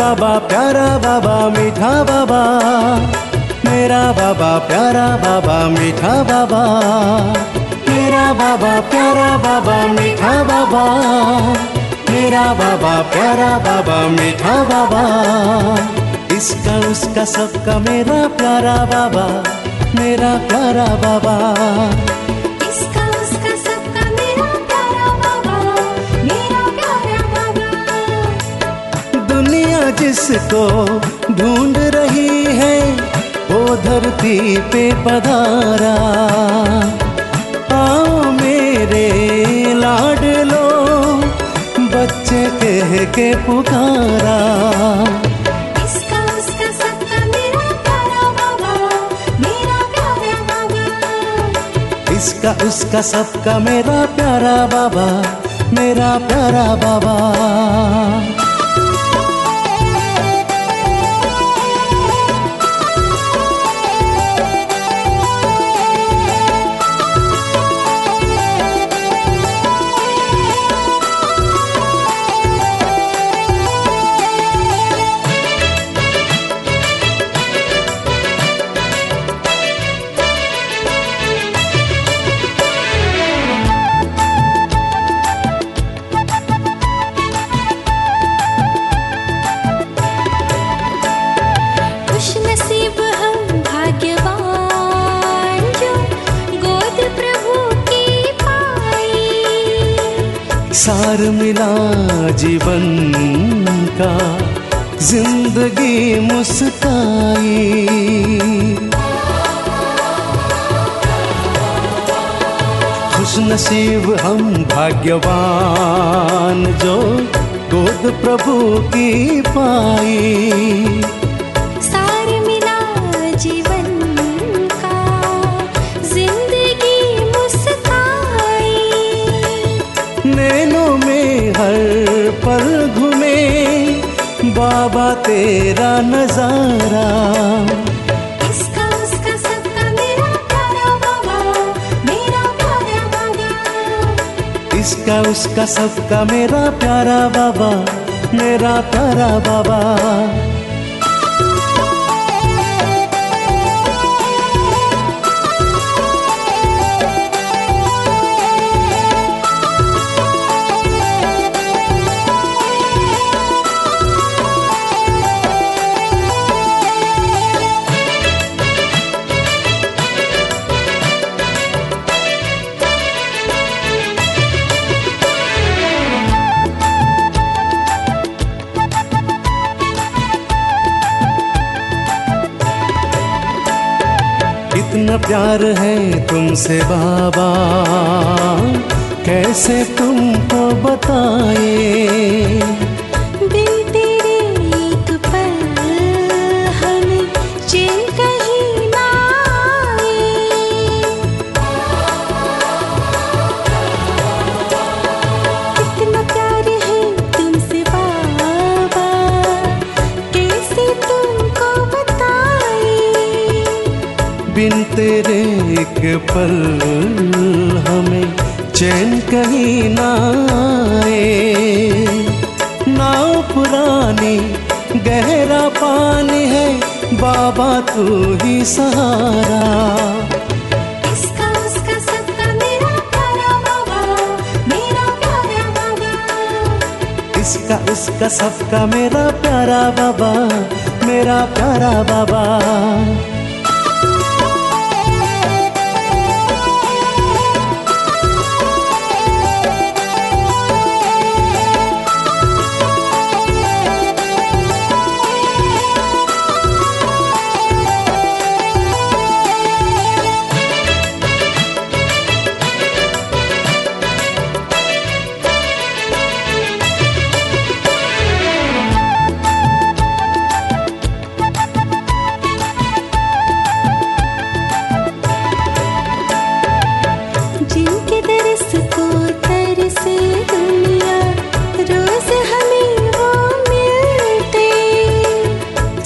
बाबा, प्यारा बाबा, मीठा बाबा। मेरा बाबा, प्यारा बाबा, मीठा बाबा। मेरा बाबा, प्यारा बाबा, मीठा बाबा। मेरा बाबा, प्यारा बाबा, मीठा बाबा। इसका, उसका सबका मेरा प्यारा बाबा, मेरा प्यारा बाबा। जिसको ढूंढ रही है वो धरती पे पधारा। आओ मेरे लाडलो बच्चे कह के पुकारा। इसका उसका सबका मेरा प्यारा बाबा मेरा प्यारा बाबा। सार मिला जीवन का, ज़िंदगी मुस्काई। खुश नसीब हम भाग्यवान, जो गोद प्रभु की पाई। तेरा नज़ारा। इसका उसका सबका मेरा प्यारा बाबा मेरा प्यारा बाबा। इसका उसका सबका मेरा प्यारा बाबा मेरा प्यारा बाबा। इतना प्यार है तुमसे बाबा। कैसे तुमको बताए? बिन तेरे एक पल हमें चैन कहीं ना आए। नाव पुरानी गहरा पानी है बाबा तू ही सहारा। इसका उसका सबका मेरा प्यारा बाबा मेरा प्यारा बाबा।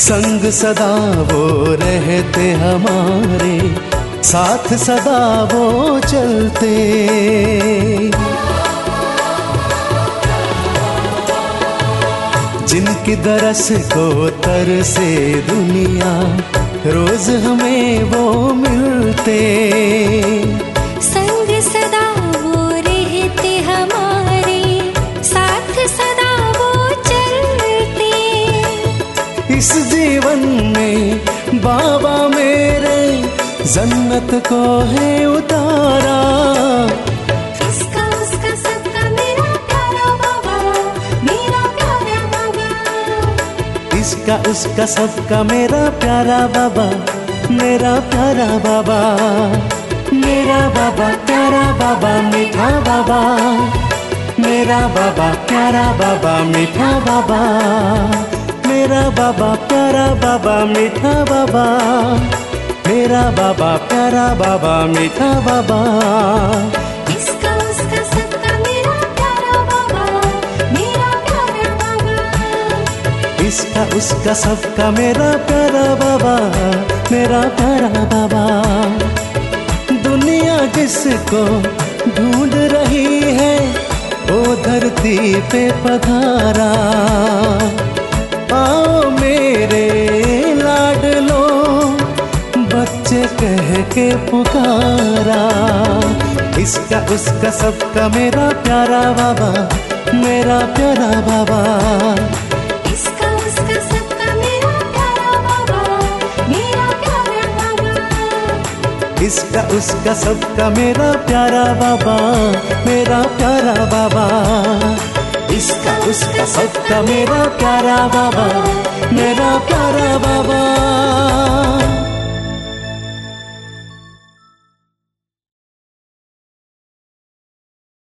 संग सदा वो रहते हमारे, साथ सदा वो चलते। जिनकी दरस को तर से दुनिया, रोज हमें वो मिलते। बाबा मेरे जन्नत को है उतारा। इसका उसका सबका मेरा प्यारा बाबा मेरा प्यारा बाबा। इसका उसका सबका मेरा प्यारा बाबा मेरा प्यारा बाबा। मेरा बाबा प्यारा बाबा मीठा बाबा। मेरा बाबा प्यारा बाबा मीठा बाबा। मेरा बाबा प्यारा बाबा मीठा बाबा। मेरा बाबा प्यारा बाबा मीठा बाबा। इसका उसका सबका मेरा प्यारा बाबा मेरा प्यारा बाबा। इसका उसका सबका मेरा प्यारा बाबा मेरा प्यारा बाबा। दुनिया जिसको ढूंढ रही है? वो धरती पे पधारा। पुकारा इसका उसका सबका मेरा प्यारा बाबा मेरा प्यारा बाबा। इसका उसका सबका मेरा प्यारा बाबा मेरा प्यारा बाबा। इसका उसका सबका मेरा प्यारा बाबा मेरा प्यारा बाबा। इसका उसका सबका मेरा प्यारा बाबा मेरा प्यारा बाबा।